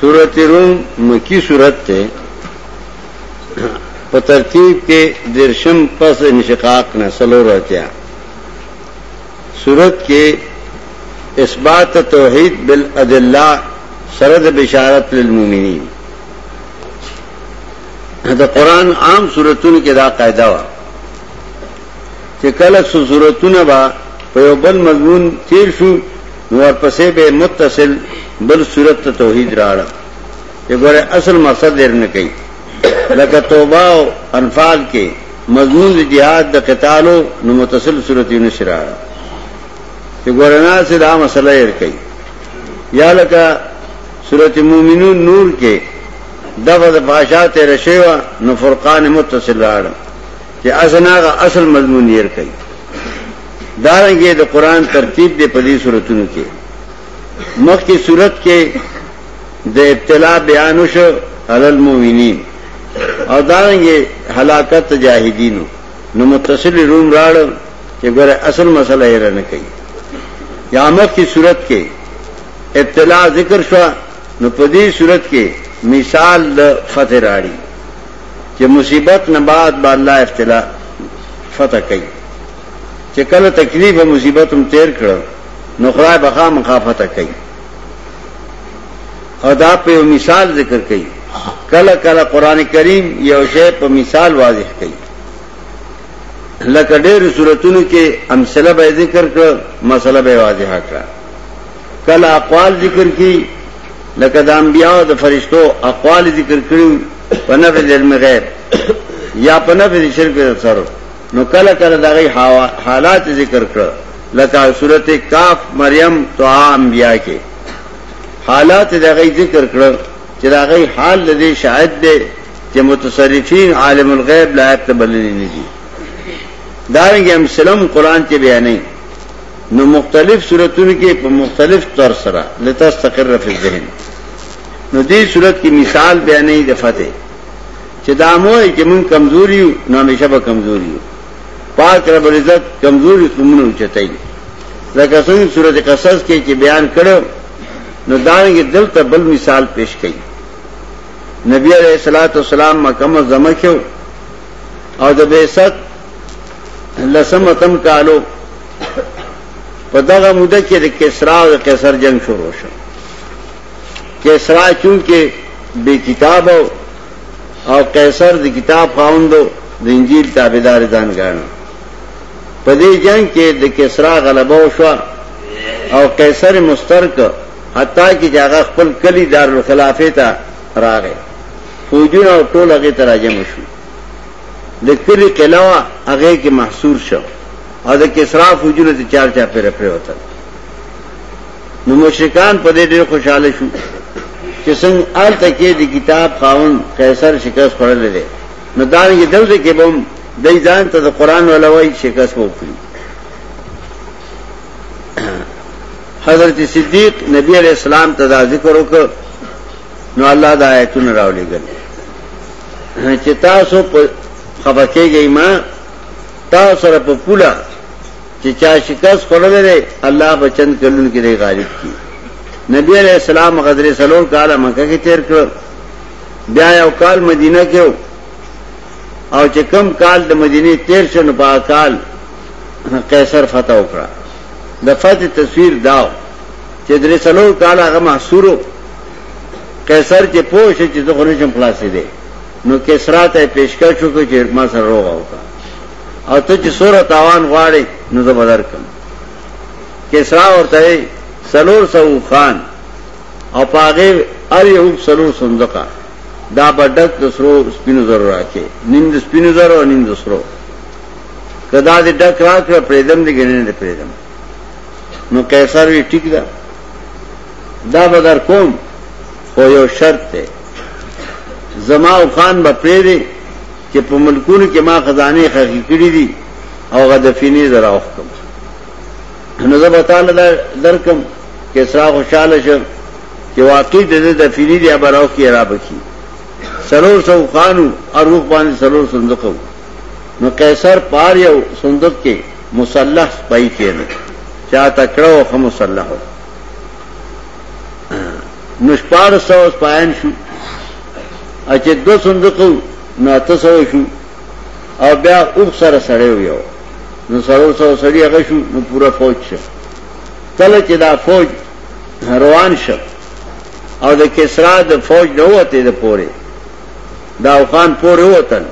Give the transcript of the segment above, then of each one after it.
سورت روم مکی سورت تے په ترتیب کې درشم پس انشقاق نه سلو راتیا صورت کې اثبات توحید بالادله سرد بشارت للمؤمنین دا قرآن عام صورتونو کې دا قاعده و چې کله څو صورتونه به په یو بل مضمون تیر شو نو ورپسې به متصل بل صورت ته توحید راړه چې ګوره اصل مقصد ډیر نه کوي لکه توبه او انفال کې مضمون د جهاد د قتالو نو متصل صورت یې نشي راړه چې ګوره نه سره دا مسله یې کوي یا لکه صورت مومنون نور کې دغه د فاشات رشیوا نو فرقان متصل راړه چې اسناغه اصل مضمون یې کوي دارنګه د قران ترتیب دې په دې صورتونو کې مخکې صورت کې د ابتلا بیان شو علل مومنین او دارنګه هلاکت جاهدینو نو متصل روم راړ چې ګره اصل مسله یې رنه کوي یا مخکې صورت کې ابتلا ذکر شو نو په دې صورت کې مثال د فتح راړي چې مصیبت نه بعد به الله افتلا فتح کوي چې کله تکلیف او مصیبت هم تیر کړو نو خدای به خامخا فتح کوي او دا په یو مثال ذکر کوي کله کله قران کریم یو شی په مثال واضح کوي لکه ډېر صورتونو کې امثله به ذکر کړ مسله به واضحه کړه کله اقوال ذکر کی لکه د انبیاء او د فرشتو اقوال ذکر کړو په نفع د علم غیب یا په نفع د شرک د تصرف نو کله کله د غي حالات ذکر کړ لکه صورت کاف مریم تو انبیاء کې حالات د غي ذکر کړ چې د غي حال لدی شاهد دی چې متصرفین عالم الغیب لایق تبلنی نه دي دارنګ هم سلام قران کې بیانې نو مختلف صورتونو کې په مختلف طور سره لتستقر فی الذهن نو دې صورت کې مثال بیانې د فتح چې دا موه چې مون کمزوري یو نو همیشه به کمزوري یو پاک رب عزت کمزوري کومنه چتای لکه څنګه صورت قصص کې چې بیان کړو نو دانګه دلته بل مثال پیش کړي نبی علیہ الصلوۃ والسلام مکه مزمه کې او د بیست لسمتم کالو په دغه موده کې د کسرا او قیصر جنگ شروع شو کسرا چونکه بے کتاب او قیصر د کتاب خاوندو د انجیل تابعدار ځان غاڼه په دې جنگ کې د کسرا غلبه وشو او قیصر مسترک حتی کې هغه خپل کلی دار الخلافه ته راغی فوجونه او ټول هغه تراجم شو د کلی قلاوه هغه کې محصور شو او د کسرا فوجونه ته چار چا پیره پریوتل نو مشرکان په دې ډېر خوشاله شو چې څنګه آل تکې د کتاب خاون قیصر شکست خورل دي نو دا یې دلته کې بم د ځان ته د قران ولوي شکست وکړي حضرت صدیق نبی علیہ السلام ته دا ذکر وکړ نو الله دا آیتونه راولېګل چې تاسو په خبرکېږئ ما تا سره په پوله چې چا شکست خوړلې ده الله بچن کلون کې دی غالب کی نبی علیہ السلام غدرې سلور کاله مکه کې تیر کړ بیا یو کال مدینه کې او چې کم کال د مدینه تیر شنو په کال قیصر فتح وکړه د فتح تصویر داو چې درې سلور کاله هغه محصورو قیصر چې پوه شي چې زه غوښنه شم خلاصې دي نو کسرا ته پیشکش وکړ چې ما سره روغه وکړه او ته چې سوره تاوان غواړې نو زه بدر کوم کسرا ورته سلور سو خان او پاغه ار یو سلور صندوقه دا بډک د سرو سپینو زرو راکې نیم د سپینو زرو او نیم د سرو کدا دې ډک راکړه پرېدم دې ګنې دې پرېدم نو قیصر وی ټیک ده دا بدر کوم خو یو شرط دی زما او خان به پرې دی چې په ملکونو کې ما خزانه خخې کړې دي او غدفینې زرا وختم نو زه به تعالی درکم کې سرا خوشاله شم چې واقعي د دې د فینې دی به راو کې را بکی سلور سو خانو اروغ باندې سلور صندوقو نو قیصر پار یو صندوق کې مسلح پای کېنه چا تکړه او خمسلح نو شپاړس سوه سپایان شو او چې دوه صندوقو نو اته سوه شو او بیا اوښ سره سړی و یو نو څلور سوه سړي هغه شو نو پوره فوج شو کله چې دا فوج روان شو او د کسرا د فوج نه وته د پوره دا اوخان پوره وتل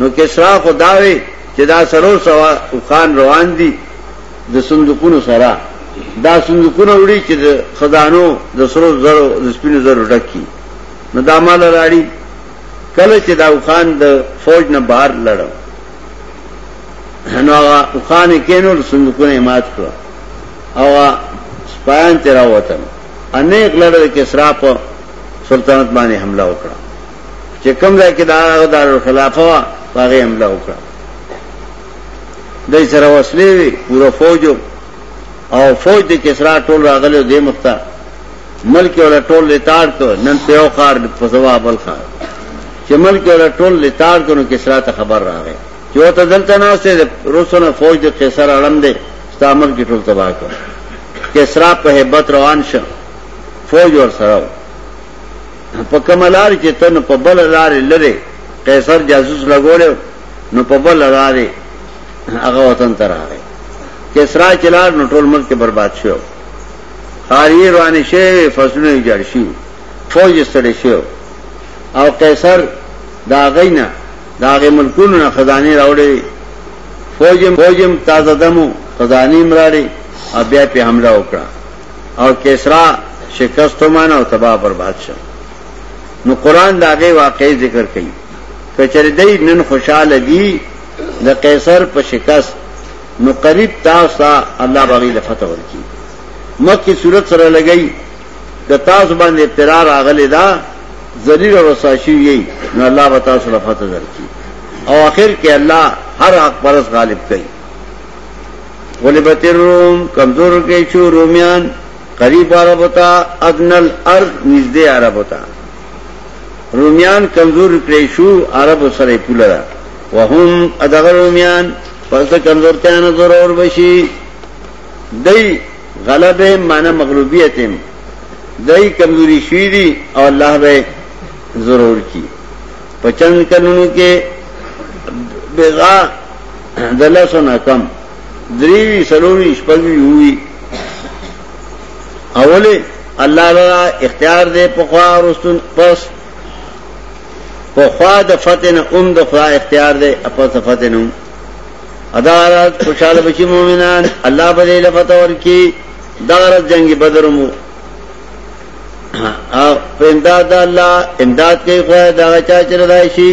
نو کسرا خو داوي چې دا څلور سوه اوخان روان دي د صندوقونو سره دا صندوقونه وړي چې د خزانو د سرو زرو د سپینو زرو ډک کی نو دا مال راړي کله چې دا وخان د فوج نه بهر لړ نو هغه وخان کینو صندوقونه مات کړ او سپایان تیرا وطن انیک لړ کې اسرا په سلطنت باندې حمله وکړه چې کوم ځای کې دا دار الخلافه هغه حمله وکړه دای سره وسلې وي پورا فوج او فوج د کسرا ټول راغلو دې مخته ملک ولا ټول لتاړ کو نن په یو خار په جواب بل خار چې ملک ولا ټول لتاړ کو نو کسرا ته خبر راغی چې وته دلته نه اوسه روسونه فوج د قیصر اړم دې استعمال کې ټول تباہ کړ کسرا په hebat روان شو فوج ور سره په کملار کې تن په بل لار لره قیصر جاسوس لګولیو نو په بل لارې هغه وطن ته راغی کسرا چلار نو ټول ملک ته برباد شو خاریه روانې شوې فصلونه جوړ شي فوج ستړي شو او قیصر دا غینا دا غي ملکونو نه خزاني راوړې فوجم فوجم تازه دمو خزاني مراړي او بیا په حمله وکړه او کسرا شکست مانه او تباہ برباد شو نو قران دا غي واقعي ذکر کوي کچر دئی نن خوشحال دی د قیصر په شکست نو قریب تاسو ته الله باغی لفته ورکی مکه صورت سره لګئی د تاسو باندې اعتراض اغلی دا ذلیل او رسوا شي نو الله به تاسو له فتح درکړي او اخر کې الله هر حق پرس غالب کوي ولې بتر روم کمزور کې شو روميان قریب عرب ہوتا ادنل ارض نږدې عرب ہوتا رومیان کمزور کړی شو عرب سره پوله ده وهم ادغه رومیان پس کمزورتیا نه ضرور بشي دای غلبه معنی مغلوبیت هم دای کمزوري شوی دي او الله به ضرور کی پچن کلونو کې بغا دلسونه کم دریوی سلوری شپږی وی اولی الله لرا اختیار دے پخوا رستون پس پخوا د فتن ام د خدا اختیار دے اپس فتن ام ادا رات خوشحال بشی مومنان الله په دې لفت اور کی دا رات جنگ بدر مو او امداد الله امداد کوي خو دا چا چر دایشي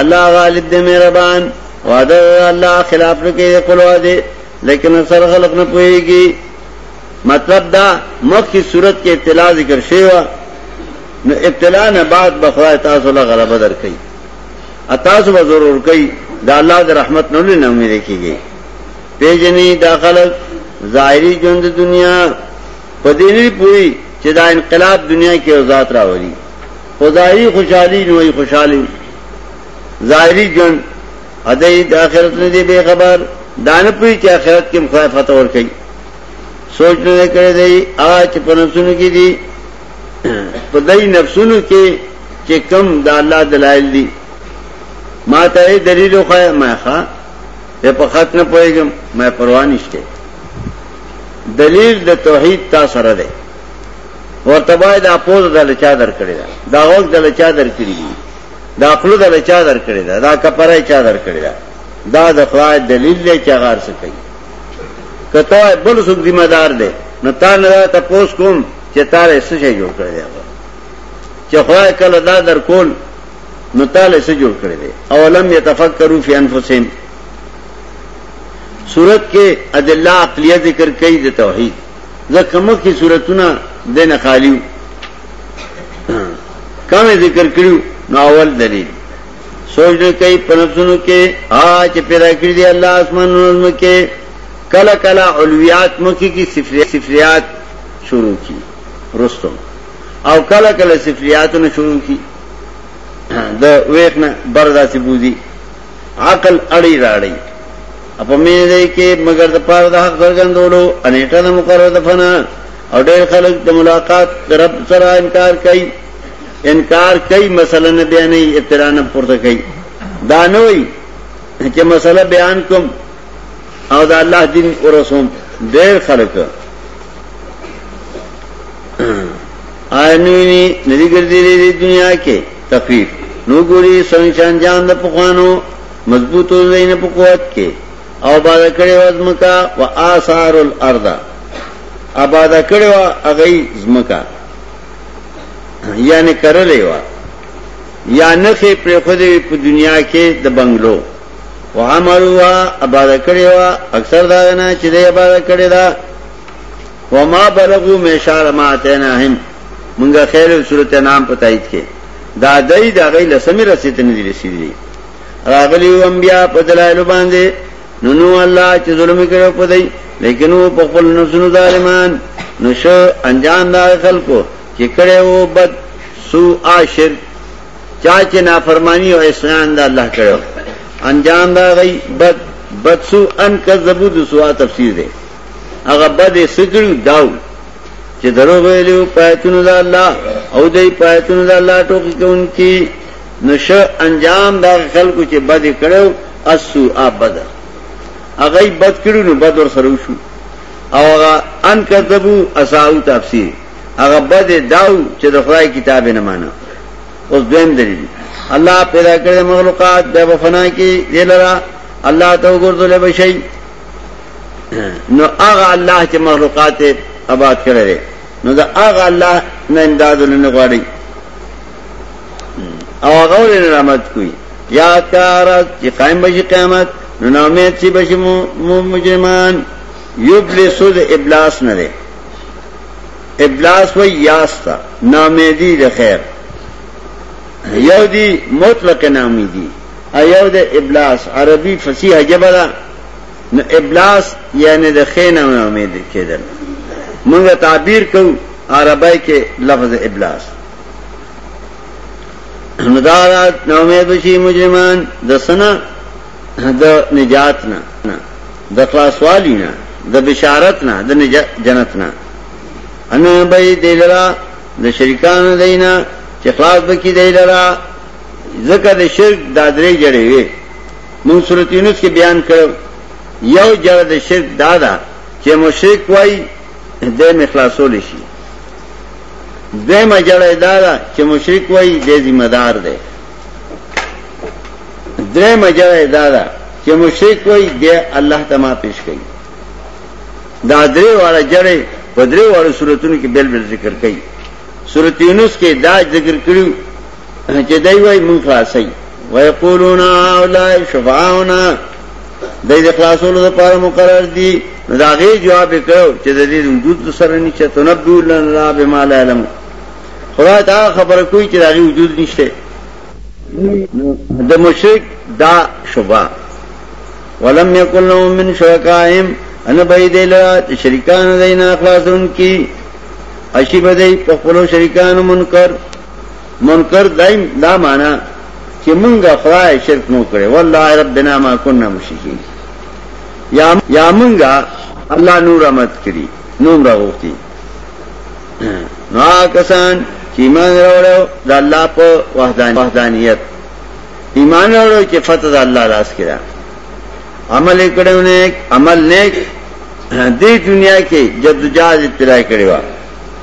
الله غالب دې مهربان وعده الله خلاف نه کوي خپل وعده لیکن سر غلط نه پويږي مطلب دا مخ کی صورت کې ابتلا ذکر شوی و نو ابتلا نه بعد بخوای تاسو له غلبه درکې اتاسو به ضرور کوي دا الله د رحمت نه نه امید کیږي پیجنې داخل ظاهری ژوند دنیا په دې نه پوری چې دا انقلاب دنیا کې ذات راوړي خدایي خوشحالي نوې خوشحالي ظاهری ژوند ادې د آخرت نه دی به خبر دانه پوری چې آخرت کې مخاطب ور کوي سوچ نه کړی دی هغه چې په نفسونو کې دي په دای نفسونو کې چې کم د الله دلایل دي ما ته دلیل خو ما ښا په خط نه پويګم ما پروا نشته دلیل د توحید تا سره ده ورته باید اپوز د لچا در کړی دا دا وخت د لچا در کړی دی دا خپل د لچا در کړی دا دا کپره چا در کړی دا دا د خدای دلیل دی چې غار څه کوي کته وای بل څوک ذمہ دار دی نو تا نه تا پوس کوم چې تا له څه شي جوړ کړی دی چې خدای کله دا در کول نو تا له څه جوړ کړی دی اولم یتفکروا فی انفسهم صورت کې ادله عقلیه ذکر کړي د توحید ځکه مخکې صورتونه دنه خالیو کمه ذکر کړو نو اول دلیل سوچ نه کوي په نفسونو کې ها چې پیدا کړی دی الله اسمانونو کې کله کله علویات مخکې کی صفریات شروع کی رستم او کله کله صفریاتونه شروع کی د وېخنه برداسي بوزي عقل اړي راړي اپ مې دې کې مگر د پاره د حق څرګندولو انېټه د مقرره د فنا او ډېر خلک د ملاقات د رب سره انکار کوي انکار کوي مسله نه بیانې ابتدا نه پورته کوي دا نه وي چې مسله بیان کوم او دا الله دین ورسوم ډېر خلک آینوینی ندی گردی دی دنیا کې تخفیف نو ګوري سنشان جان د پخوانو مضبوط او زین په قوت کې او باز کړي وزمکا و آثار الارض آباد کړي وا اغي زمکا یعنی کرلې و یا نخې پر خدای په دنیا کې د بنگلو وعملوا اباد کړي وا اکثر دا نه چې دې اباد کړي دا وما بلغو مشار ما تنهم مونږه خیر صورت نام پتاید کې دا دای دا غي لسمه رسیدنه دي رسیدلي راغلی انبیاء په دلایل باندې نو نو الله چې ظلم کړو په دی لیکن وو په خپل نفسونو ظالمان نو شو انجام دا خلکو چې کړه وو بد سو عاشر چا چې نافرمانی او اسلام دا الله کړو انجام دا غي بد بد سو ان کذبو د سوا تفسیر دی هغه بد یې سګړو داو چې درو ویلو پاتونو دا الله او دې پاتونو دا الله ټوکی کوونکی نو شه انجام دا خلکو چې بد کړو اسو اب بد هغه بد کړو نو بد ور سره شو او هغه ان کذبو اساو تفسیر هغه بد داو چې د خدای کتاب نه مانه اوس دویم دلیل الله پیدا کړی مخلوقات د وفنا کې دلرا الله ته وګورځول به شي نو هغه الله چې مخلوقات آباد کړی نو دا هغه الله نه امداد لنه غواړي او هغه ولې نعمت کوي یاد کار چې قائم بشي قیامت نو نامید شي بشي مجرمان یبلسو د ابلاس نه دی ابلاس و یاستا نامیدی د خیر یو دی مطلق نامیدی ایو د ابلاس عربي فصیح جبه ده نو ابلاس یعنی د خینه نامید کېدل موږ تعبیر کوو عربی کې لفظ ابلاس ندارات نو امید بشي مجرمان د سنا د نجات نه د خلاصوالي نه د بشارت نه د جنت نه ان به دلرا د شریکان دینا چې خلاص بکی دلرا ذکر د شرک د درې جړې وي مون سورۃ یونس کې بیان کړ یو جړه د شرک دادا چې مشرک وای د مخلاصول شي دویمه جړه دا ده چې مشرک وای د ذمہ دار دی دریمه جړه دا ده چې مشرک وای د الله ته ما پیش کړي دا درې واړه جړې په درې واړو صورتونو کې بل بل ذکر کړي سورۃ یونس کې دا ذکر کړیو چې دای وای مونږ خلاصي ويقولون اولای شفاعنا د دې خلاصولو لپاره مقرر دي دا غي جواب وکړو چې د دې وجود سره نشته تنبو لنا بما لا علم خدای دا خبر کوي چې دا غي وجود نشته د مشرک دا شوبه ولم يكن لهم من شركائهم ان بيد لا شرکان دینا خلاصون کی اشی بدی په خپل شرکان منکر منکر دایم دا معنا چې مونږه خدای شرک نو کړي والله ربنا ما كنا مشرکین یا یا مونږه الله نور رحمت کړي نوم راغوتي نو کسان چې ایمان راوړو د الله په وحدانیت ایمان راوړو چې فتح د الله لاس کې ده عمل کړو نیک عمل نیک دې دنیا کې جدوجہد ابتدا کړو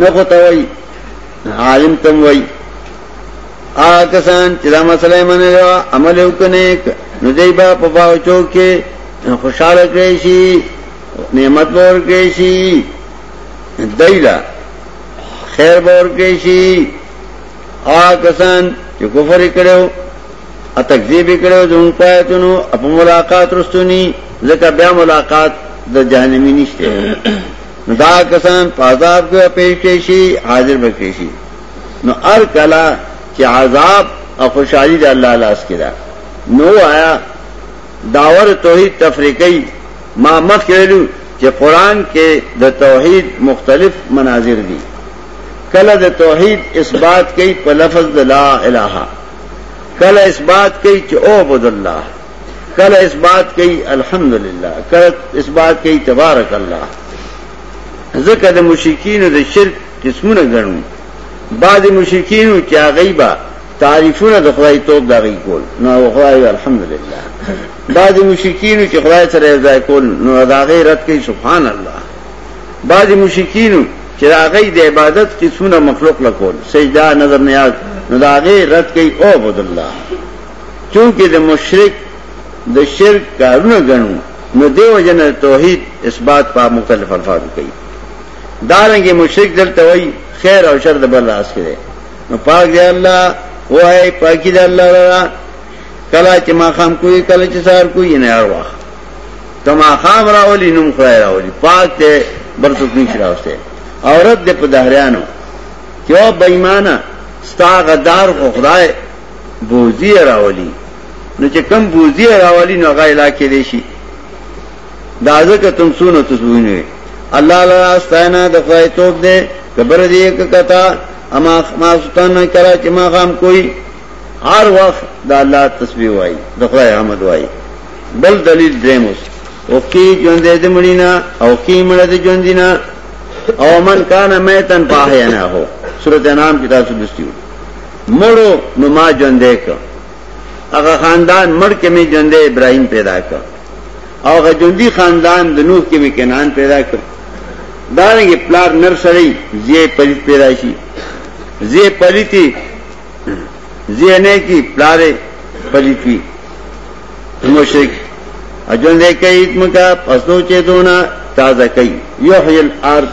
نه پته وای عالم تم وای آ کسان چې دا مسله منه عمل وکنه نو دی با په باو چوک کې خوشاله کړی شي نعمت ور کړی شي دایلا خیر ور کړی شي آ کسان چې کفر کړو ا تکذیب کړو زموږ پاتونو په ملاقات رستونی ځکه بیا ملاقات د جهنمی نشته نو دا کسان په عذاب کې پیش کړي شي حاضر به کړي شي نو ار کلا چې عذاب او خوشحالي د الله لاس کې ده نو آیا داور توحید تفریقی ما مخ کېلو چې قران کې د توحید مختلف مناظر دي کله د توحید اثبات کوي په لفظ د لا اله کله اثبات کوي چې او عبد الله کله اس بات کوي الحمدلله کله اس بات کوي تبارک الله ځکه د مشرکین د شرک قسمونه ګڼو بعض مشرکین چې غیبا تعریفونه د خدای توپ دغې کول نو خدای الحمدلله بعض مشرکین چې خدای سره ځای کول نو دغې رد کوي سبحان الله بعض مشرکین چې هغه د عبادت کې څونه مخلوق لکول سجدا نظر نیاز نو دا هغه رد کوي او عبد الله چونکه د مشرک د شرک کارونه غنو نو دیو جن توحید اثبات په مختلف الفاظ کوي دارنګ مشرک دلته وای خیر او شر د بل راس کړي نو پاک دی الله وای پاکی دی الله را کلا چې ما خام کوی کلا چې سار کوی نه هر وخت تما خام راولی نوم خدای راولی پاک ته بل څوک نشي راوسته عورت د په دهریانو چې بېمانه ستاغه دار خو خدای بوزي راولي نو چې کم بوزي راولي نو هغه علاقې دی شي دا ځکه تم سونه تسوینه الله لا استاینا د خدای توپ دی کبر دی کتا اما ما ستان کرا چې ما غام کوئی هر وخت د الله تسبیح وای د خدای حمد وای بل دلیل دریموس او کی ژوند دې مړینا او کی مړ دې ژوند دینا او من کان میتن پاهینا هو سورته نام کتاب سلسله مړو نو ما ژوندې ک هغه خاندان مړ کې می ژوندې ابراهيم پیدا ک او هغه ژوندۍ خاندان د نوح کې می کنان پیدا ک دا رنګ پلار نر سره زی پلیت پیدا شي زی پلیتی زی نه کی پلار پلیتی مشرک اجوندې کوي مکا پسو چې دونه تازه کوي یحیی الارض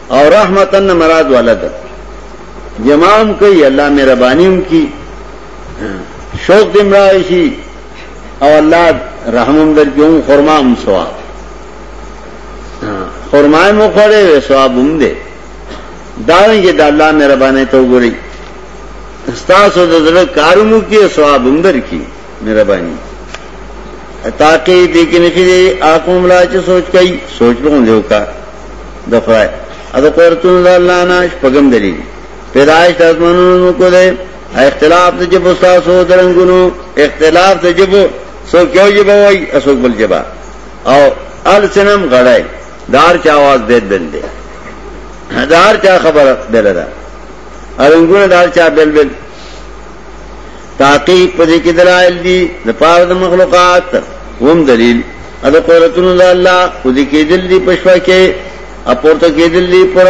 او رحمتن نه مراد ولد جمام کوي الله مهربانيوم کی شوق دې مرای شي او الله رحمم درکوم خرما هم ثواب خرما مو خړې وې ثواب هم دې داویږي د الله مهرباني ته وګوري استاسو د زړه کارونو کې ثواب هم درکې مهرباني تاکہ دیکھنے کے لیے آنکھوں ملا چ سوچ کئی سوچ لو دیو کا د خدای اته قدرتونو د الله نه شپږم دلیل پیدایش د اسمانونو کو دی اختلاف د جبو تاسو درنګونو اختلاف د جبو سو کیو جبو وای اسو بل جبا او السنم غړای دار چا आवाज دې بل دی دار چا خبر بل ده ارنګونه دار چا بل بل تحقیق په دې کې دلایل دي د پاره د مخلوقات هم دلیل ا د قدرتونو د الله او د کېدل دي پښوا کې اپورته کېدل دي پر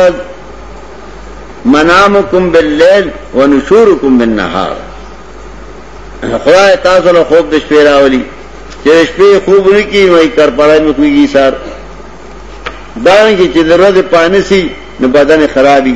منامکم باللیل ونشورکم بالنهار خدای تاسو له خوب د شپې راولي چې شپې خوب لري وای کار پړای مې کوي سار دا نه چې د ورځې پانسی نو بدن خرابي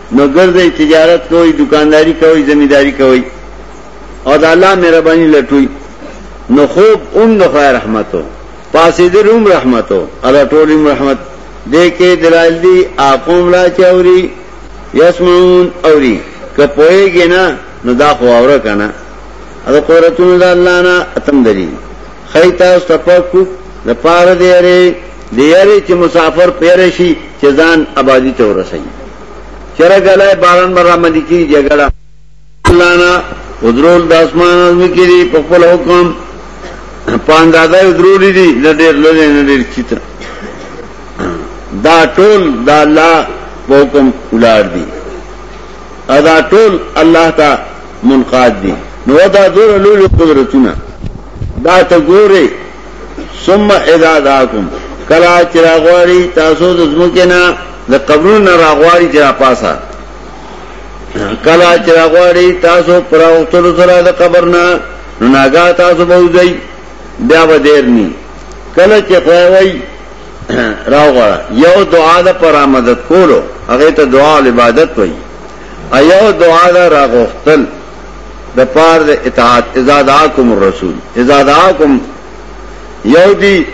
نو ګرځي تجارت کوي دکانداری کوي زمینداری کوي او د الله مهرباني لټوي نو خوب اوم د خدای رحمتو پاسې د روم رحمتو الله ټولیم رحمت دې کې دلایل دي اقوم لا چوري یسمعون اوري که پوهیږي نه نو دا خو اوره کنه دا قدرتونه د الله نه اتم دلیل خیتا استفاق کو د پاره دی د یارې چې مسافر پیر شي چې ځان آبادی ته ورسوي چر غلای باران بر رامدي کی جګړه الله نه ودرول د اسمان از میکري په خپل حکم پاندازه ودرول دي د ډېر لږه نه ډېر چیته دا ټول دا الله په حکم ولار دي ادا ټول الله ته منقاد دي نو دا دور لوی قدرتونه دا ته ګوره ثم اذا دعاكم کلا چراغواری تاسو د زمکه نه د قبرونو راغواری چې را پاسه کلا چې راغواری تاسو پر اوتلو سره د قبر نه نو ناګا تاسو به وځي بیا به دیر ني کله چې خوای راغوړه یو دعا د پر آمدت کولو هغه ته دعا عبادت وایي ایو دعا دا راغوختل د پار د اطاعت اذا دعاکم الرسول اذا دعاکم یو دی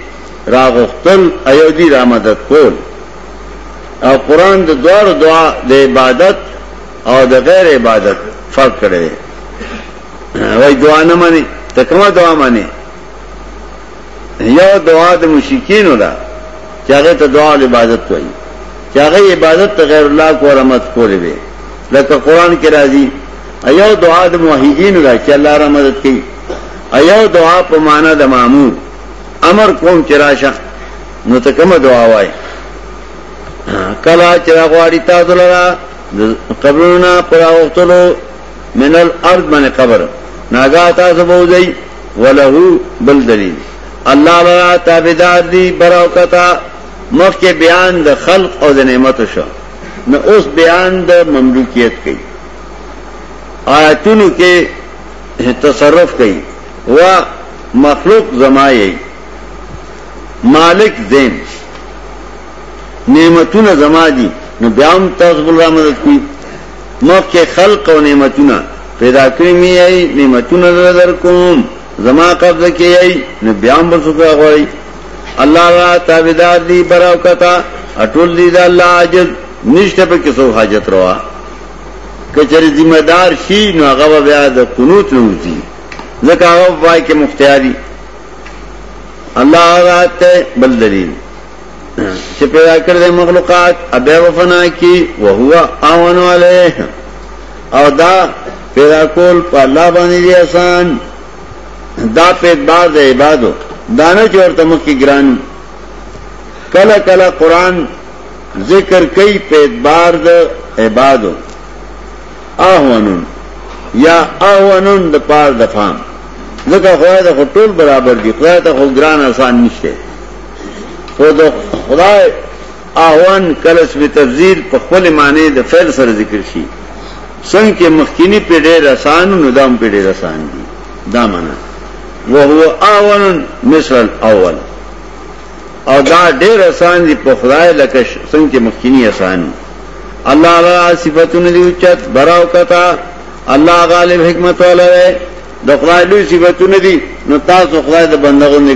راغختل ایو دی را مدد کول او قران د دوار دعا د عبادت او د غیر عبادت فرق کړي وای دعا نه مانی ته کومه دعا مانی یو دعا د مشرکینو ده چې هغه ته دعا او عبادت وایي چې هغه عبادت ته غیر الله کو رحمت کولې وي لکه قران کې راځي ایو دعا د موحدین ده چې الله را مدد کوي ایو دعا په معنا د مامور امر کوم چې راشه نو ته کوم دعا وایي کلا چې غواړي تاسو لرا قبرونه پر اوختلو منل ارض باندې قبر ناګا تاسو بوځي وله بل دلیل الله لرا تابعدار دی براوکتا مخ کې بیان د خلق او د نعمت شو نو اوس بیان د مملوکیت کوي آیتونو کې تصرف کوي و مخلوق زمایي مالک دین نعمتونه زما دي نو بیا هم تاسو بل را مدد کوي مخ کې خلق او نعمتونه پیدا کړی می ای نعمتونه در کوم زما قبضه کې ای نو بیا هم بسوګه غوړی الله را تابعدار دی براو کتا اټول دی دا الله عاجز نشته په کې سو حاجت روا کچری ذمہ دار شي نو هغه بیا د قنوت نه وځي ځکه هغه وای کې مختیاري الله غاته بل دلیل چې پیدا کړ دې مخلوقات ابه وفنا کی وهو اعون علیه او دا پیدا کول په الله باندې دی آسان دا په اعتبار د عبادو دانه چې ورته مخ کې ګران کله کله قران ذکر کوي په اعتبار د عبادو اهونن یا اهونن د پار د فهم ځکه خدای ته ټول برابر دي خدای ته خو ګران آسان نشته خود خدای احوان کلس میں تفضیل پخل معنی د فعل سر ذکر شي څنګه کې مخکینی په ډېر آسان نو دام په ډېر آسان دي دا معنا وهو اول مثل الاول او دا ډېر آسان دي په خدای لکه څنګه کې مخکینی آسان دي الله را صفاتونه دی چت براو کتا الله غالب حکمت والا دی د خدای لوی صفاتونه دي نو تاسو خدای د بندغو نه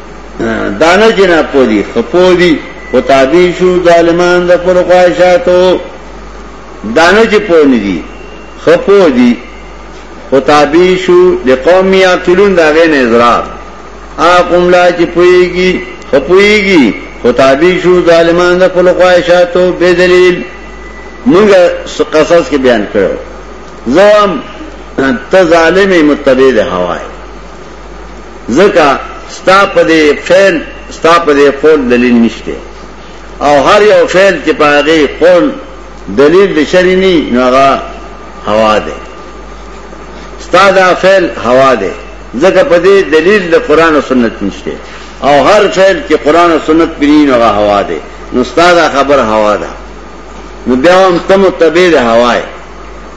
دانه چې نه پوه دي ښه پوه دي خو تابع شو ظالمان د خپلو خواهشاتو دانه چې پوه نه دي ښه پوه دي خو تابع شو د قوم یعقلون د هغې نه اضرار هغه قوم لا چې پوهېږي ښه پوهېږي خو تابع شو ظالمان د خپلو خواهشاتو بې دلیل مونږ قصص کې بیان کړو زوام ته ظالمې متبع د هوای ځکه ستا په دې فعل ستا په دې قول دلیل نشته او هر یو فعل چې په هغه قول دلیل د شری نه نو هغه هوا ده ستا دا فعل هوا ده ځکه په دې دلیل د قران او سنت نشته او هر فعل چې قران او سنت پرې نه هغه هوا ده نو ستا دا خبر هوا ده نو بیا هم تم تبع د هوا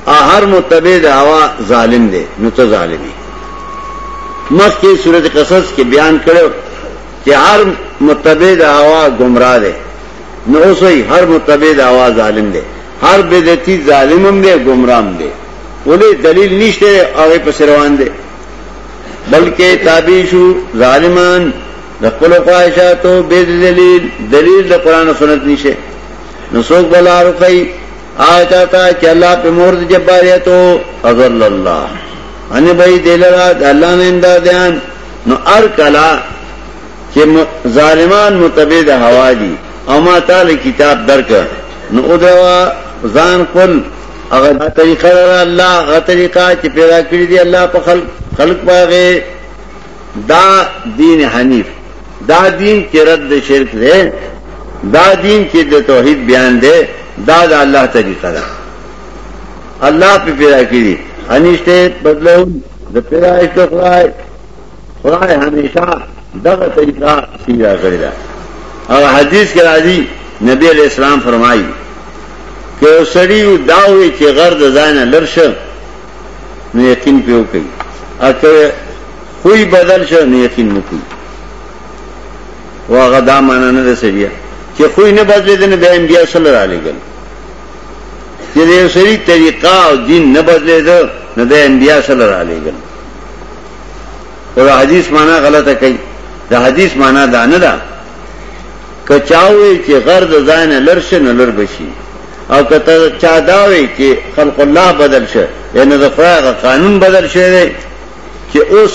هر متبع د هوا ظالم دی نو ته ظالمي مخ کې صورت قصص کې بیان کړو چې هر متبع د هوا گمراه دی نو اوسې هر متبع د هوا ظالم دی هر بدعتي ظالم هم دی گمراه هم دی ولې دلیل نشته هغه په روان دی بلکې تابع شو ظالمان د خپل خواهشاتو بے دلیل دلیل د قران او سنت نشه نو څوک بلارو کوي آیتا تا چې الله په مور د جباریت او اذل الله ان به دلرا د الله نه امدادیان نو ار کلا چې ظالمان متبع د هوا دي او ما تعالی کتاب درک نو او دوا ځان خپل هغه طریقه را الله هغه طریقه چې پیدا کړی دی الله په خلق خلق باغې دا دین حنیف دا دین کې رد د شرک دی دا دین کې د توحید بیان دی دا د الله طریقه ده الله په پیدا کړی انشته بدلو د پیدایش خدای خدای همیشه دغه طریقه سیرا کړی دا او حدیث کې راځي نبی علیہ السلام فرمایي کہ سڑی داوی چی غرد زائن لرشن نو یقین په وکړي اکه خوې بدل شو نو یقین مو کوي واغه دا معنا نه رسېږي چې خوې نه بدلې دنه بیا انبیا صلی الله علیه وسلم چې یو سری طریقه او دین نه بدلې ده نو بیا انبیا صلی الله علیه وسلم او حدیث معنا غلطه کوي دا حدیث معنا دا نه ده که چا وویل چې غر د ځای نه لر شه نو لر به شي او که ته چا دا وویل چې خلق الله بدل شه یعنې د خدای هغه قانون بدل شوی دی چې اوس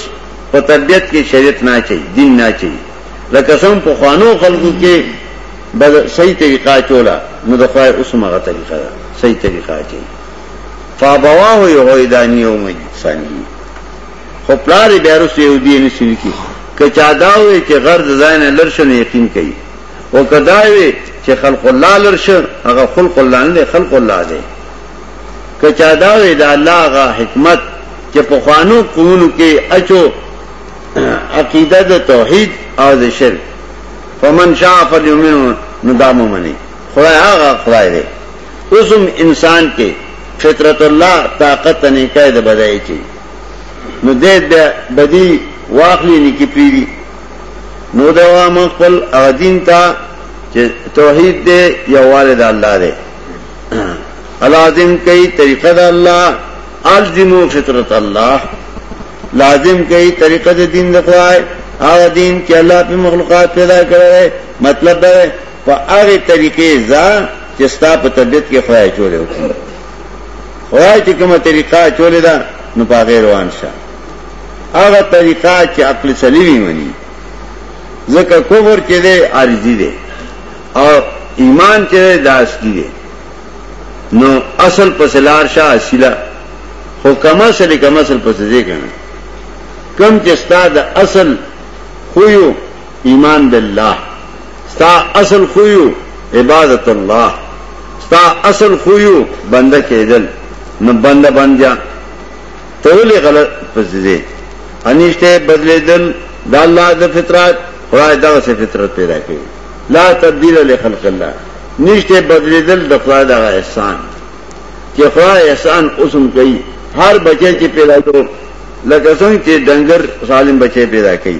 په طبیعت کې شریعت نه چي دین نه چي لکه څنګه په خوانو خلقو کې بد صحیح طریقه چولا نو د خدای اوس مغه طریقه ده صحیح طریقه چي فابواه یو هیدانی او مجسانی خو پلار یې بیا وروسته یهودي نه سوي کړي که چا دا وویل چې غر د ځای نه لر شه نو یقین کوي او که دا وي چې خلق الله لر شه هغه خلق الله نه دی خلق الله دی که چا دا وي د الله هغه حکمت چې په خوانو قومونو کې اچو عقیده د توحید او د شرک فمن شاء فلیؤمن نو دا مومنه خدای هغه خدای دی اوسم انسان کې فطرت الله طاقت نه کید بدای چی نو دې به بدی واخلي نه کی پیری نو دا وام خپل دین ته چې توحید دې یو والد الله دې الازم کوي طریقه د الله الزمو فطرت الله لازم کوي طریقه د دین د خدای هغه دین چې الله په مخلوقات پیدا کړی مطلب دا په هغه طریقې ځا چې ستا په طبیعت کې خدای جوړ وکړي خدای چې کومه طریقه چولې ده نو په غیر روان شه هغه طریقه چې عقل سلیمی مني ځکه کفر چې دی عارضی دی او ایمان چې دی دا اصلي دی نو اصل پس لار شه اصله خو کم اصل کم اصل پس دی کنه کم چې ستاد اصل خویو ایمان بالله ستا اصل خویو عبادت الله ستا اصل خویو بنده کېدل نو بنده بنجا ته ولې غلط پسې دې انشته بدلیدل د الله د فطرت خدای دغه څه فطرت پیدا کړی لا تبديل لخلق الله نشته بدلیدل د خدای دغه احسان چې خدای احسان اوسم کوي هر بچی چې پیدا کړو لکه څنګه چې ډنګر سالم بچی پیدا کړي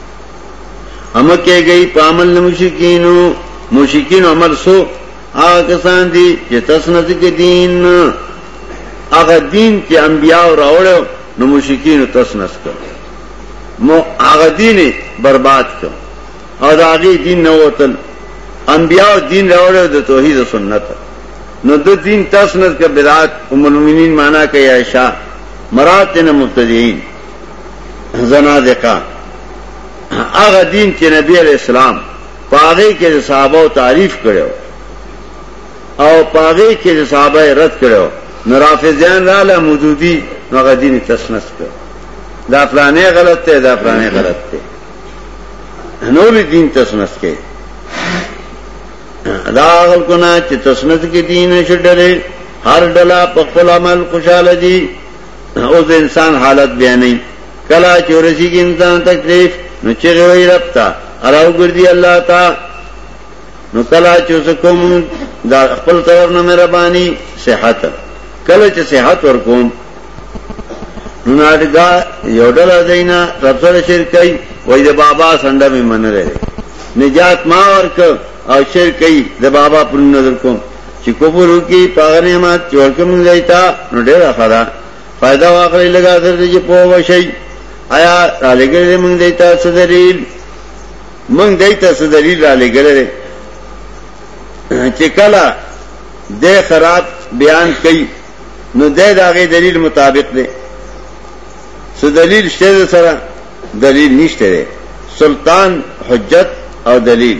اما کې گئی په عمل نه مشکینو مشکین عمل سو هغه کسان دي چې تاسو نه ذکر دین هغه دین چې انبیاء راوړو نو مشکین تاسو نه سکو مو هغه دین برباد کړ او دا هغه دین نه وتل انبیاء دین راوړو د توحید او سنت نو د دین تاسو نه کې بدعت او مؤمنین معنا کوي عائشہ مراد نه مبتدیین زنادقه هغه دین چې نبی علیہ السلام پاغه کې صحابه او تعریف کړو او پاغه کې صحابه رد کړو نو رافضیان رااله مودودی هغه دین تسنس کړ دا پلانې غلط دی دا پلانې غلط دی نور دین تسنس کړي دا غل کو نه چې تسنس کې دین شډلې هر ډلا په خپل عمل خوشاله دي اوس د انسان حالت بیانې کلا چورسی کې انسان تکلیف نو چې وی رب تا اراو ګرځي الله تا نو کلا چوس کوم دا خپل طرف نه مهرباني صحت کله چې صحت ورکوم نو ناټګا یو ډول دینا رب سره شرکای وای د بابا سنده مې منره نجات ما ورک او شرکای د بابا پر نظر کوم چې کفر وکي پاغه نعمت چې ورکه مونږ دیتا نو ډیره خدا فائدہ واخلې لګا تر دې چې په وشي آیا را لګلې مونږ دیتا څه دلیل مونږ دیتا څه دلیل را لګلې چې کله د خراب بیان کوي نو د داغه دلیل مطابق دی څه دلیل شته سره دلیل نشته سلطان حجت او دلیل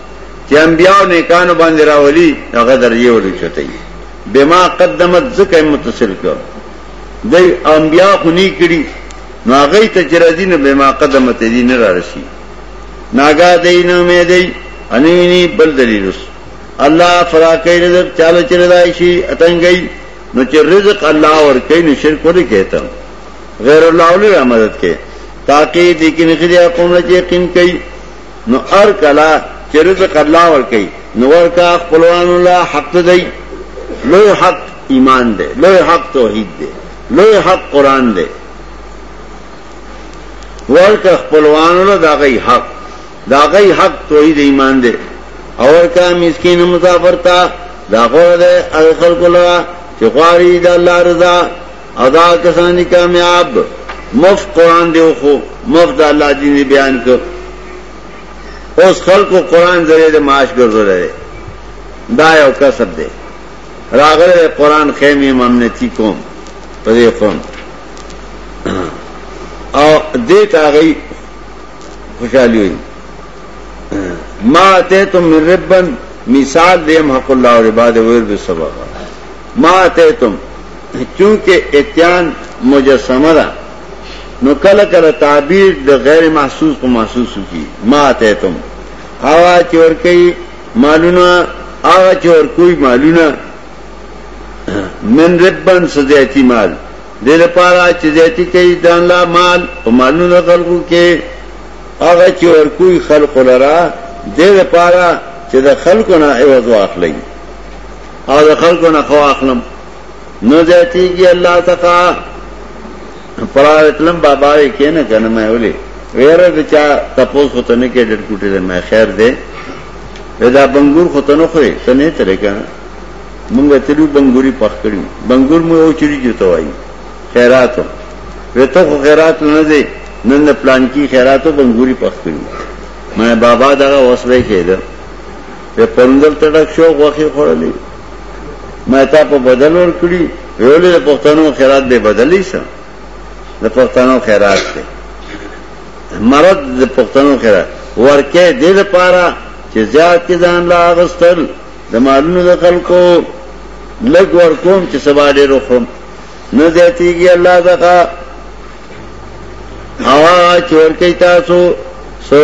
چې انبیاء او نیکانو باندې راولي هغه درجه ولې چته یي بما قدمت ذکر متصل کړ د انبیاء خونی کړي نو هغه ته چې راځي نو بما قدمت دي نه راشي ناګا دین مې دی انویني بل دلیل الله فراکې رزق چاله چر دایشي اتنګي نو چې رزق الله ور کوي نو شرک ولې کېته غیر الله ولې مدد کوي تاکي دې کې نه خدای کوم چې یقین کوي نو ار کلا چې رزق الله ور کوي نو ور کا خپلوان الله حق ته دی لوی حق ایمان دی لوی حق توحید دی لوی حق قران دی ور کا خپلوان الله دا غي حق دا غي حق توحید ایمان دی اور کا مسکین مسافر تا دا غو ده خلق الله چې غواړي د الله رضا ادا کسانی کامیاب مف قرآن دے خو مف دا اللہ دین دے بیان کر اس خل کو قرآن ذریعے دے معاش گر ذرے دا یو کسب دے راغل قرآن خیمی ممنتی قوم پدے قوم او دے تا گئی خوشحالی ہوئی ما تے تم من ربن مثال دیم حق اللہ اور عباد ورد سبق ما ته تم چونکه اتیان مجسمه ده نو کله کله تعبیر د غیر محسوس په محسوس کی ما ته تم هوا چور کوي مالونه هغه چور کوي مالونه من ربن سزیتی مال دیر پارا چې زیاتی کوي د الله مال او مالونه خلقو کې هغه چې ور کوي خلق لرا دیر پارا چې د خلقونه ایواز واخلي او د خلکو نه خو اخلم نه زیاتیږي الله تقا پرار کلم بابا یې کینه کنه مې ولې ویره د چا تپوس خو ته نه کې ډېر کوټې ده مې خیر ده دا بنګور خو ته نه خورې ته نه ترې کنه مونږه تلو بنګوري پخ کړی بنګور مو او چری جو توای خیراتو وته خو خیرات نه دی نن پلان کی خیراتو بنګوري پخ کړی مې بابا دغه وسوي کېده په پندل تړک شو غوخي خورلې ما تا په بدل ور کړی ویولې د پښتنو خیرات به بدلې شه د پښتنو خیرات ته مرض د پښتنو خیرات ورکه دې لپاره چې زیات کې ځان لا غستل د مالونو د خلکو لګ ور کوم چې سبا ډېر وخم نه زیاتیږي الله دغه هغه چې ورکی تاسو سو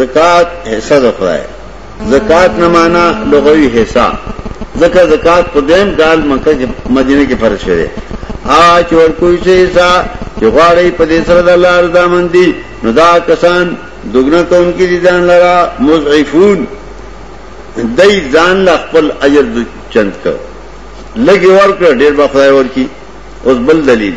زکات حصہ د خدای زکات نه معنا لغوي حصہ زکه زکات په دیم ګال مکه کې مدینه کې فرض شوه هغه چې ورکوي چې حصہ چې غواړي په دې سره د الله رضا مندي نو دا کسان دغنه کوونکي دي ځان لرا مضعفون دای ځان لا خپل اجر چند کړ لګي ورکړ ډیر به خدای ورکی اوس بل دلیل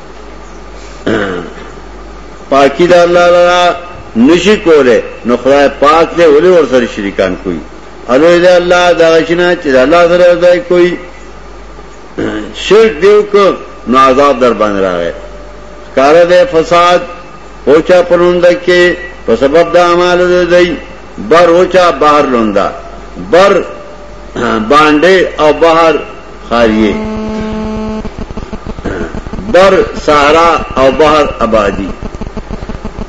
پاکی دا اللہ لرا نشی کولے نو خدای پاک دے ولی ورسر شرکان کوئی الوی دا اللہ دا غشنا چی دا اللہ سر ازائی کوئی شرک دیو که نو عذاب در باندې راغی کار دے فساد پوچا پروندک کې په سبب د اعمال دے بر اوچا بهر لوندا بر باندې او بهر خاریه بر سارا او بهر آبادی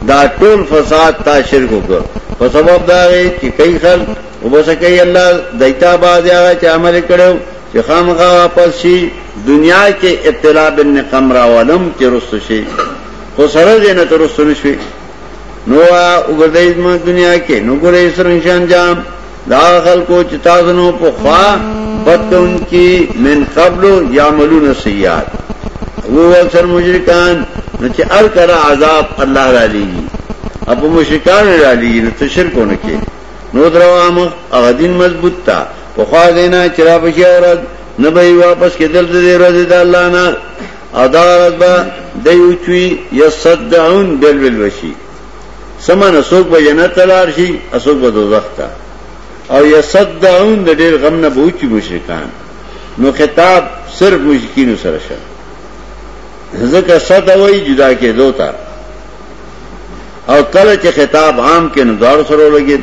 دا ټول فساد تا شرک وکړ په سبب دا چې کئی خلک وبسکه الله دایتا باز یا چې عمل کړو چې خامخا واپس شي دنیا کې ابتلا بن قمرا ولم چې رسو شي خو سره دې نه ترسو نشوي نو وګرځي زموږ دنیا کې نو ګورې سرنشان جام دا خلکو چې تاسو نو په خوا بدون کې من قبل یعملون سیئات وو اکثر مشرکان نو چې ار کرا عذاب الله را لېږي اپو مشرکان را لېږي نو تشرکونه کې نو دروا مخ هغه دین مضبوط تا په خوا دینا چې را بشي اورد نه به واپس کېدل دې ورځې د الله نه او دا غرض به د یو چوي یصدعون بل بل وشي سمنه سوق به جنت لار شي اسوق به دوزخ ته او یصدعون د ډیر غم نه بوچی مشرکان نو خطاب صرف مشرکین سره شه ځکه صد وای جدا کې دوتا او کله چې خطاب عام کې نو دار سره لګید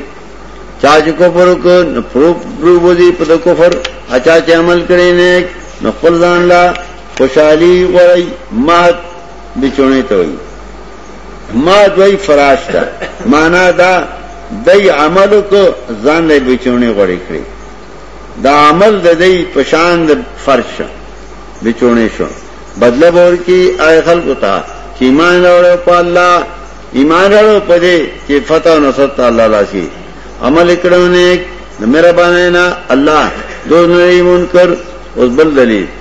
چا چې کو پرو کو نو پرو پرو بودی په کفر اچا چې عمل کړي نه نو خپل ځان لا خوشحالی غواړی مهد بچونی ته وای مهد وای فراش ته معنا دا دای عمل کو ځان له بچونی غوړی کړی دا عمل د دای پشان د فرش بچونی شو بدله ور کی آی خلق ته چې ایمان راوړ په الله ایمان راوړ په دې چې فتح او نصر ته الله لاسي عمل کړو نه مهربانه نه الله دوه نه منکر اوس بل دلیل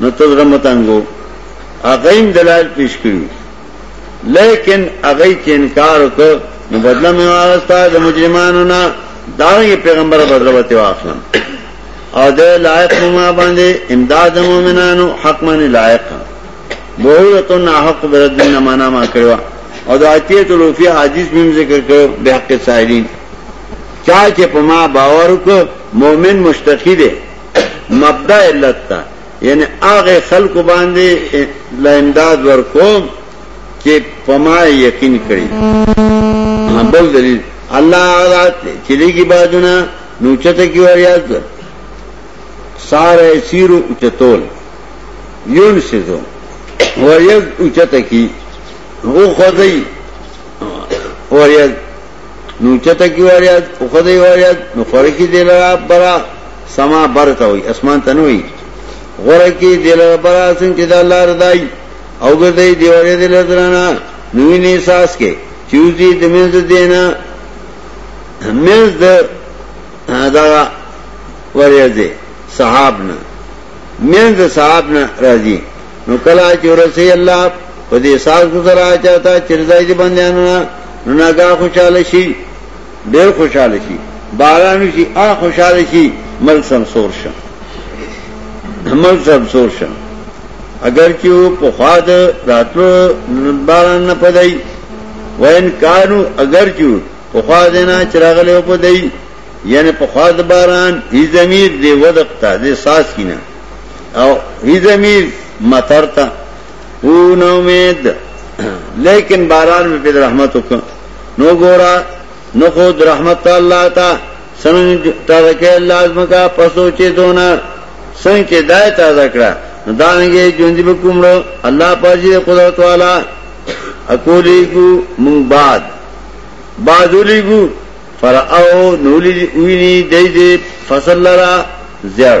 نو ته زړه مه تنګو هغه هم دلایل پیش کړي لیکن هغه چې انکار وکړ نو بدله مې واغسته د مجرمانو نه دا یې پیغمبر بدله وته واخلم او د لایق ما باندې امداد مومنانو حق باندې لایق بوته نه حق بردین معنا ما کړو او د اتیت لوفی حدیث مم ذکر کړو به حق سائلین چا چې په ما باور وکړ مؤمن مشتقی دی مبدا علت تا یعنی هغه خلق باندې لا امداد ورکوم چې پما یقین کړی بل دلیل الله آغاد چې لګي بادونه نو چته کی وریاض ساره سیرو چتول یون سیزو وریاض اوچته کی او خدای وریاض نو چته کی واریاد او خدای واریاد نو خوره کی دی لرا برا سما برتا وی اسمان ته نه وی غره کی دی لرا برا سن چې دا لار دای او ګرځي دی وری دی لدرانا نو نه احساس کې چوزي د منځ دینا منځ د دا وریځه صحاب نه منځ صحاب نه راځي نو کلا چې ورسې الله په دې ساز گزرا چاته چرځای دي بندیانو نو ناګه خوشاله شي ډېر خوشاله شي باران شي آ خوشاله شي مل سمسور شه مل سمسور شه اگر چې په خواد راتلو باران نه پدای وین کانو اگر چې په خواد نه چراغله پدای یعنی په خواد باران هی زمیر دی ودقتا دی ساس کینه او هی زمیر مطر تا او نا امید لیکن باران می پید رحمت وکړ نو ګورا نو خود رحمت الله تا څنګه تازه کې لازم کا پسو چې دونه څنګه چې دای تازه کړه نو دا نه ژوند به کومړو الله پاجي قدرت والا اکولی کو مون بعد بعدولی کو فرعو نولی ویني دای دې فصل لرا زیړ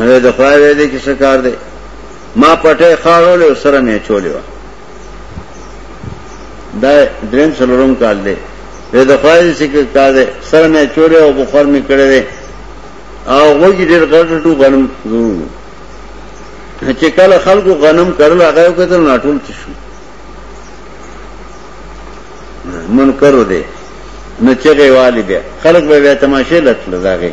هغه د خدای وې دې کې څه کار دی ما پټه خاړو له سره مې چولې و دا دریم سلورم کال دی وې د خدای دې څه کار دی سره مې چولې او بخار مې کړې دی او وګړي ډېر غړټو غنم زو چې کله خلکو غنم کړل هغه یو کتل ناټول شو منکر دی نو چغه والی بیا خلک به تماشه لټل داږي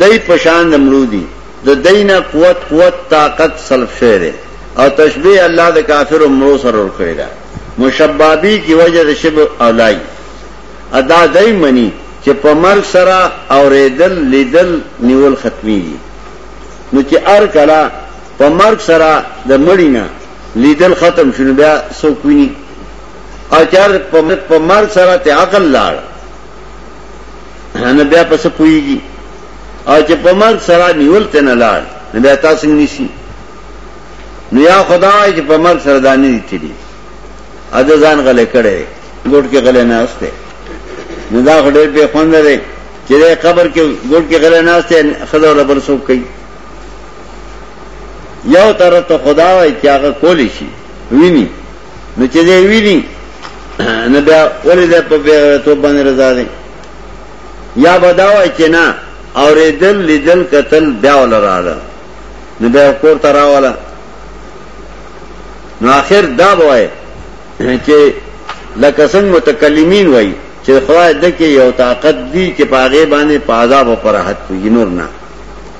دای پشان د مړو دي د دینه قوت قوت طاقت سلب شوی دی او تشبیه الله د کافر مړو سره ور کړی دا مشبابی کی وجه د شب اولای ادا دای منی چې په مرګ سره اوریدل لیدل نیول ختمي نو چې ار کلا په مرګ سره د مړینا لیدل ختم شونه بیا سو کوینی او چار په مرګ سره ته عقل لاړ نه بیا پس پویږي او چې په مرګ سره نیول ته نه لاړ نه بیا تاسو نشي نو یا خدای چې په مرګ سره دانی دي تیری اده ځان غلې کړي ګوټ کې غلې نه استه نو دا خډې په خوند لري چې قبر کې ګوټ کې غلې نه استه خدای له بل څوک کوي یو طرف ته خدای چې هغه کولی شي ویني نو چې دی ویني نه بیا ولې ده په بیغیرتوب باندې رضا دی یا بداوای چې نه اوریدل لیدل قتل بیا ولراله نو بیا کور ته راواله نو آخر دا وای چې لکه څنګه متکلمین وای چې خدای دکې یو طاقت دی چې پاغه باندې پازاب او پرحت کوي نور نه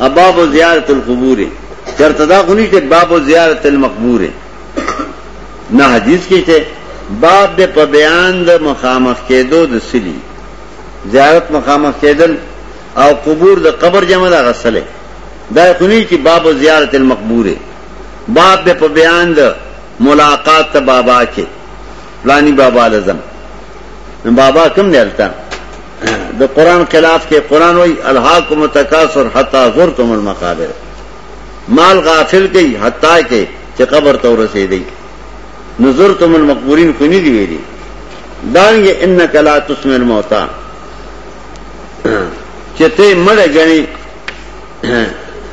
اباب و زیارت القبور چرته دا خو نشته باب و زیارت المقبور نه حدیث کې ته باب د په بیان د مخامخ کېدو د سلی زیارت مخامخ کېدل او قبور د قبر جمع ده غسله دا خو نه چې باب و زیارت المقبور باب د په بیان د ملاقات ته بابا کې پلانی بابا لزم بابا کم نه الته د قران خلاف کې قران وای الهاکم تکاثر حتا زرتم المقابر مال غافل گئی حتا کې چې قبر ته ورسېدی نزرتم المقبورین کو نه دی ویلي دانګه انک لا تسمع الموتى چې ته مړ غني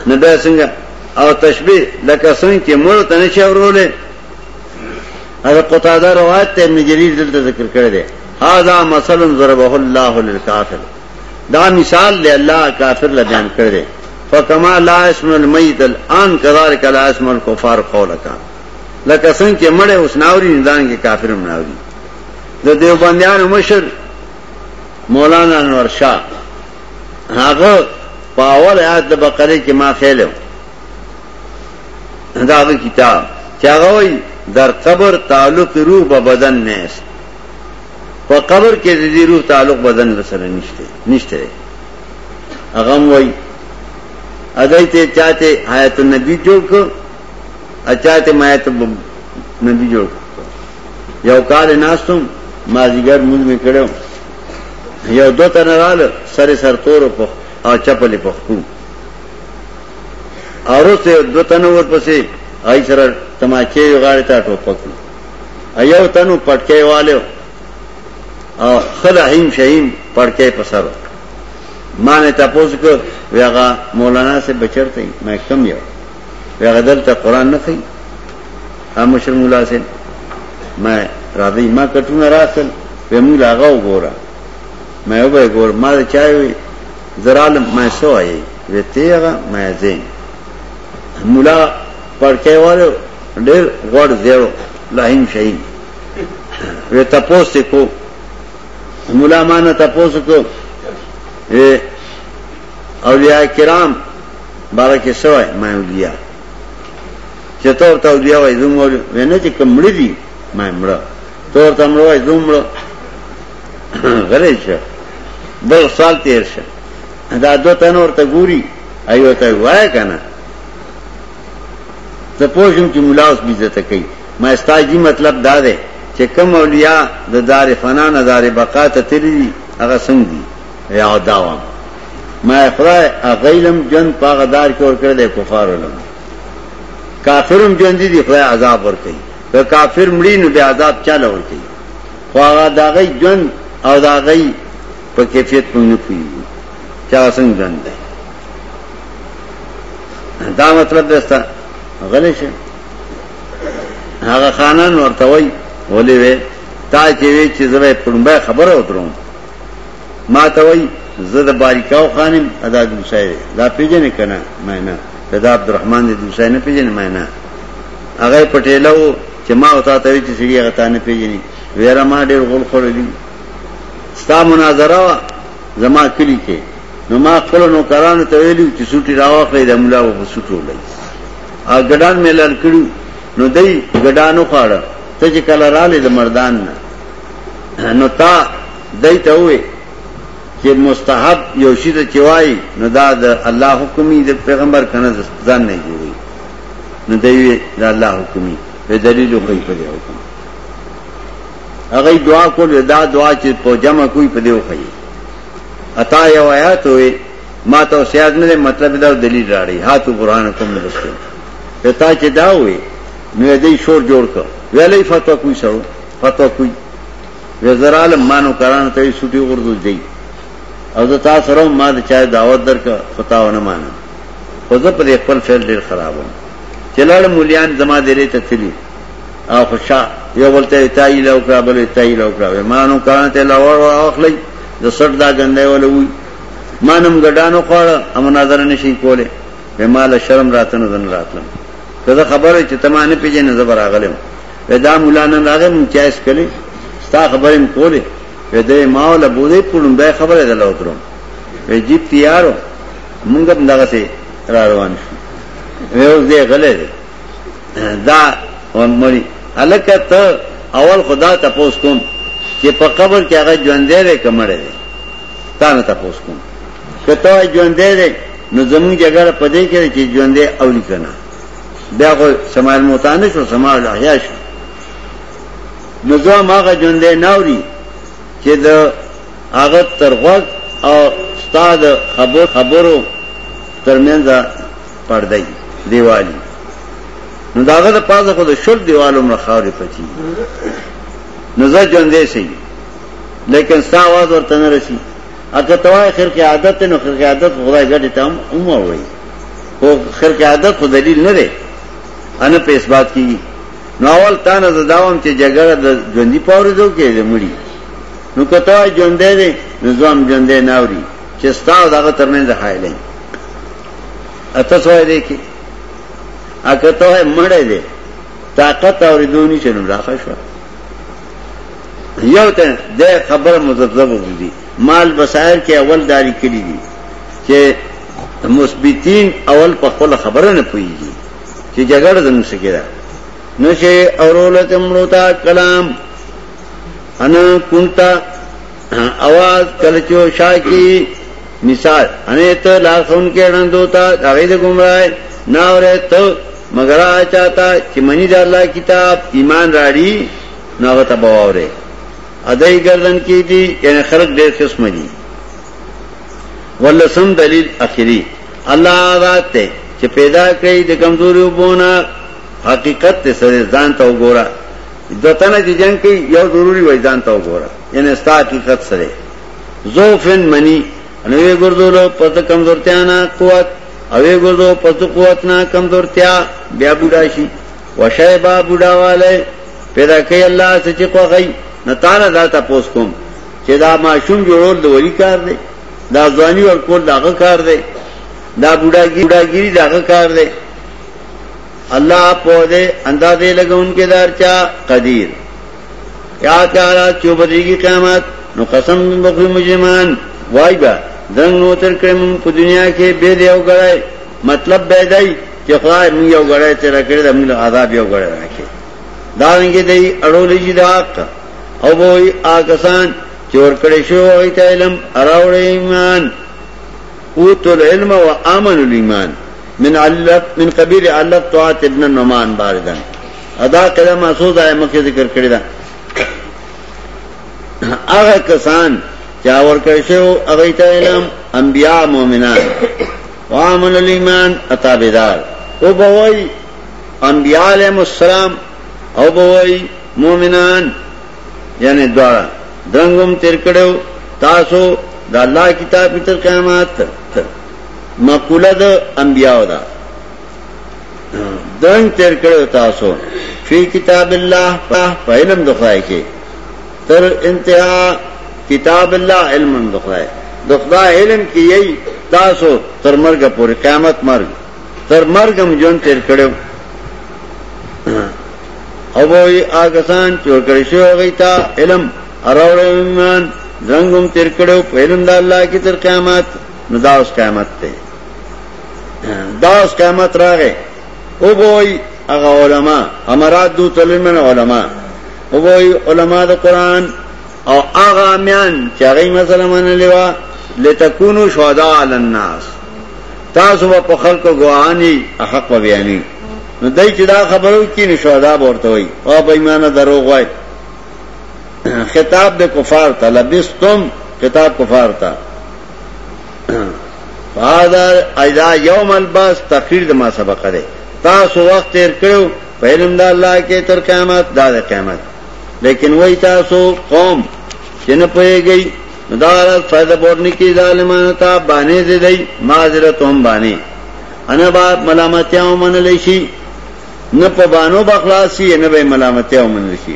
نه به څنګه او تشبیه لکه څنګه چې مړ ته نشي اورولې هغه قطاده روایت ته ابن جریر دلته ذکر کړی دی هذا مثل ضربه الله للكافر دا مثال دی الله کافر له بیان کړی فکما لا اسم المیت الان كذلك لا اسم الكفار قولك لکه څنګه چې مړ اوس ناوري ندان کې کافر هم ناوري د دیوبندیانو مشر مولانا انور شاه هغه پاول آیات د بقره کې ما خېلو دا کتاب چې هغه در قبر تعلق روح به بدن نه است په قبر کې د دې روح تعلق بدن سره نشته نشته هغه وای ادای ته چاته حیات النبی جوړ کو اچاته مایت نبی جوړ کو یو کال ناستم ما زیګر مونږ می کړو یو دو تن رااله سره سر تور په او چپلې په خو اورو ته دو تن ورپسې آی سره تماچې غاړې ته ټوپک ایو تنو پټکې والو او خدا هیم شهیم پړکې په سر ما نه تاسو کو ویغه مولانا سے بچرته مې کم یو ویغه دلته قران نه کوي ا مشر مولا سے مې راځي ما کټونه راسل به موږ لاغه وګوره مې وګوره ګور ما چایوي زرالم مې سوایي وته هغه مې زین مولا پړکې والو ډېر غوړ زېړو لاهیم شهیم وې تپوس یې کو مولا ما نه تپوس کو اولیاء کرام باره کې څه وایي ما اولیاء چې ته ورته اولیاء وایي زه مړ وې نه چې کوم مړ دي ما مړ ته ورته مړ وایي زه مړ غلی شه بل سال تېر شه دا دوه تنه ورته ګوري ایو ته وایه که نه زه پوه شوم چې ملا اوس بیزته کوي ما ستا جی مطلب دا دی چې کم اولیاء د دار فنا نه دار بقا ته تللي دي هغه څنګه دي یا دا وام ما خدای غیلم جن پاغه دار کې ور کړل کفار ولم کافرم جن دي دی خدای عذاب ور کوي که کافر مړی نو به عذاب چاله ور کوي خو هغه دا غي جن او دا غي په کیفیت پوه نه کوي چې هغه څنګه ګڼ دی دا مطلب دی ستا غلی شه هغه خانان ورته وای ولې وې تا چې وی چې زه په لومبه خبره وتروم ما ته وای زه د باریکاو خانم ادا دوسای دا پیژنې کنه مې نه دا عبدالرحمن دې دوسای نه پیژنې مې نه هغه پټېلو چې ما وتا ته چې سړي هغه تانه پیژني ویرا ما ډېر غول خورلی ستا مناظره زما کلی کې نو ما خپل نوکرانو ته ویلو چې سوټي راوخلې د مولا په سوټو لای ا ګډان مې لړ کړو نو دای ګډانو خاړه ته چې کله رااله د مردان نه نو تا دای ته وې چې مستحب یو شی ته چوي نو دا د الله حکمي د پیغمبر کنه ځان نه جوړي نو دای دا الله حکمي په دلیل خو په حکم هغه دعا کول دا دعا چې په جمع کوی په دیو خي عطا یو آیات وې ما ته سیاد نه مطلب دا دلیل راړي هاتو قران کوم نه لسته پتا چې دا وې نو دې شور جوړ کړ ویلې فتوا کوی سره فتوا کوی وزرال مانو کران ته سټي وردو دی او زه تاسو سره ما د چا دعوت درک فتاونه مانم خو زه په خپل فعل ډیر خرابم چلاړ مولیان زما دې ته تلی او خوشا یو بلته تای لو کړه بل تای لو کړه مانو کانه ته لور واخلې د سټ دا غندې ولوي مانم ګډانو خوړ امناظر نشي کوله به مال شرم راتنه دن راتلم کله خبره چې تمانه پیجن زبر اغلم ودا مولا نن راغې مون چایس کړي ستا خبرې م کوله ودا ما ول بوده پړم به خبره ده لو ترم وې جی تیارو مونږ هم دغه سي را روان شو وې اوس دې غلې دا ورمړي الکه ته اول خدا ته پوس کوم چې په قبر کې هغه ژوند دی کمړې دی تا نه ته پوس کوم کته ژوند دی نو زمون جګړه پدې کې چې ژوند دی او لیکنه بیا خو سمال موتانه شو سمال احیا شو نو زه ماغه ژوند دی ناوري چې د هغه ترغوږ او استاد خبر خبرو ترمنځ پردای دیوالی نو داغه د پازه خو د شل دیوالو مر خاورې پچی نظر ژوندې سي لیکن ستا आवाज ورته نه رسی اګه توای خیر کې عادت نو خیر کې عادت خدای ګټه تام هم وای خو خیر کې عادت خو دلیل نه دی انا په اثبات کیږي نو اول تا نه زداوم چې جګړه د ژوندۍ پاورې دوه کې لمړي نو کته ژوندې نه ځم ژوندې ناوري چې ستاسو دغه ترمن ځای لای اته سوای دی کی اکه ته مړې دی طاقت اور دونی چنو راخه شو یو ته د خبر مذبذب وګړي مال بصائر کې اول داری کړی دي چې مثبتین اول په خپل خبره نه پويږي چې جګړه زموږ سره ده نو چې اورول ته مړو تا کلام انا کونتا आवाज کلچو شاکی مثال انې ته لارښون کې ړندو ته هغه د گمراه نه اوره ته مگر هغه چاته چې منی د الله کتاب ایمان راړي نو هغه ته باوره ادای گردن کې دي یعنی خلق ډېر قسم دي ولسم دلیل اخیری الله ذات ته چې پیدا کړی د کمزوریو بونه حقیقت ته سره ځان ته وګوره دتنه چې جنگ کې یو ضروری وای ځان ته وګوره یعنی ستا حقیقت سره زوفن منی نوې ګرځولو پس د کمزورتیا نه قوت اوې ګرځو پس د قوت نه کمزورتیا بیا بوډا شي وشیبا بوډا والے پیدا کوي الله سچ خوغی نه تعالی دا تاسو کوم چې دا ماشوم جوړول د وری کار دی دا ځواني ور کول داغه کار دی دا بوډاګی بوډاګیری داغه کار دی الله په دې اندازې لګون کې دار چا قدیر یا تعالی چوبدیږي قیامت نو قسم بخوی مجرمان وای با دنګ نو تر کړم په دنیا کې به دی او غړای مطلب به دی چې خدای موږ یو غړای تر کړی د موږ عذاب یو غړای راکې دا ونګي دی اړولې چې دا حق او وای آکسان چور کړي شو او ته علم اراوړ ایمان او تل علم او امن الايمان من علت من قبيل علت طاعت ابن النعمان باردن ادا کړه ما څو ځای مکه ذکر کړی دا هغه کسان چې اور کړی شو هغه ته علم انبیا مؤمنان وامن الیمان اتابدار او بوئی انبیاء علیہ السلام او بوئی مومنان یعنی دوارا درنگم ترکڑو تاسو دا اللہ کتاب تر قیامات مقولہ دا انبیاء دا دنګ تیر کړو تاسو فی کتاب الله په علم د خدای کې تر انتها کتاب الله علم د خدای د خدای علم کې یی تاسو تر مرګ پورې قیامت مرګ تر مرګ هم جون تیر کړو او وی آګسان چور کړی شو غیتا علم اراوړ ایمان زنګم تیر کړو په علم د الله کې تر قیامت نو دا اوس قیامت ته دا اس قیامت راغې او بوئی اغا علماء امراد دو تلمن علماء او بوئی علماء دا قرآن او اغا امیان چاگئی مسئلہ من لیوا لتکونو شہداء علی الناس تاسو په خلق گواهانی حق و بیانی نو دای چې دا خبرو کې نو شهدا ورته وای او په ایمان دروغ وای خطاب د کفار ته لبستم خطاب کفار ته فاذا اذا يوم الباس تقریر د ما سبق ده تاسو وخت تیر کړو په علم د الله کې تر قیامت دا د قیامت لیکن وای تاسو قوم چې نه پوهیږي مدار فائدہ بورنی کی ظالمانو ته باندې دې دی معذرت هم باندې انا با ملامتیا ومنل شي نه په بانو بخلاصي نه به ملامتیا ومنل شي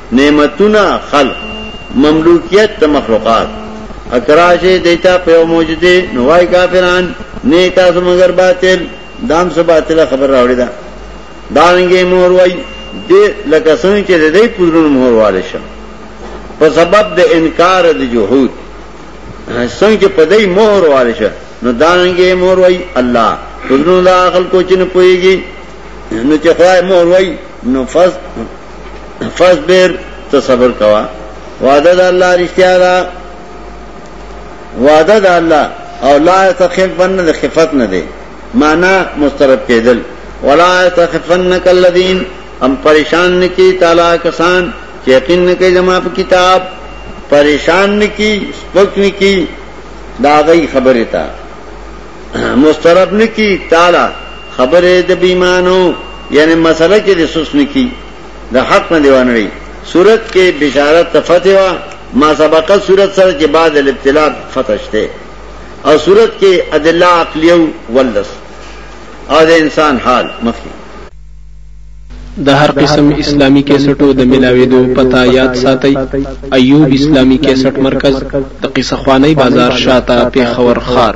نعمتونه خلق مملوکیت د مخلوقات اکراشه دیتا په یو موجوده نوای کافران نه تاسو مگر باطل دام سو باطل خبر راوړی دا دانګې مور وای دې لکه څنګه چې دې پورونو مور والے شه په سبب د انکار د جهود څنګه په دې مور والے شه نو دانګې مور وای الله پورونو دا عقل کوچنه پويږي نو چې خدای مور وای نو فز فصبر ته صبر کوا وعده د الله رښتیا ده وعده د الله او لا تخفن د خفت نه ده معنا مسترب کېدل ولا تخفنک الذین ام پریشان نکی تعالی کسان چې یقین نکی زما په کتاب پریشان نکی سپک نکی دا غي خبره تا مسترب نکی تعالی خبره د بیمانو یعنی مسله کې د سوس نکی د حق نه دیوانړي صورت کې بشارت فتح وا ما سبقه صورت سره کې بعد الابتلاء فتح شته او صورت کې ادله عقلیو ولس او د انسان حال مخکې د هر قسم اسلامي کیسټو د ملاوېدو پته یاد ساتئ، ایوب اسلامي کیسټ مرکز، د قیصه خوانۍ بازار شاته، پېښور ښار.